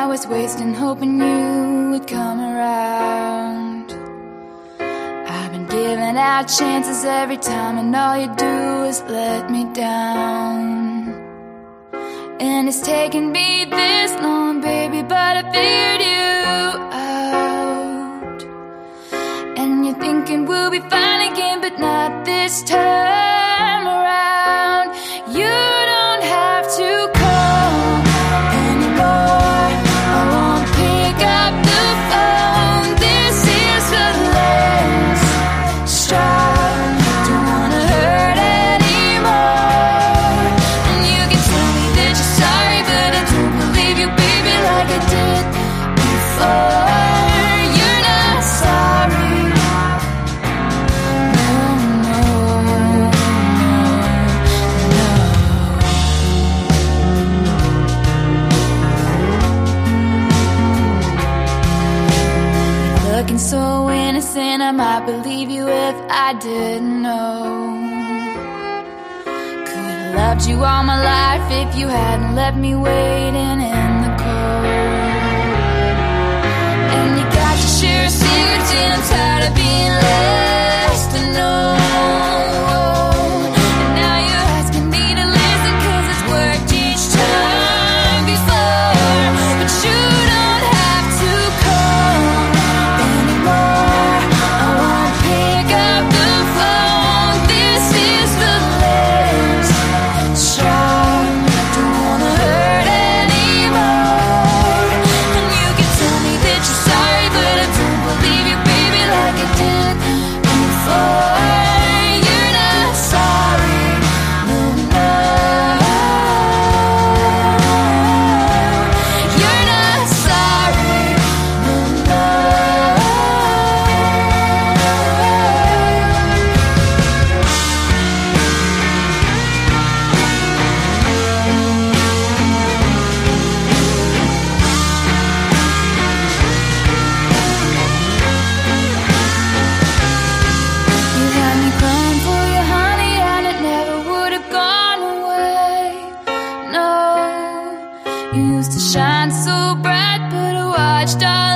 I was wasting hoping you would come around. I've been giving out chances every time, and all you do is let me down. And it's taken me this long, baby, but I figured you out. And you're thinking we'll be fine again, but not this time innocent, I might believe you if I didn't know. Could've loved you all my life if you hadn't left me waiting in the cold. And you got your share of secrets, and I'm tired of being less used to shine so bright, but I watched all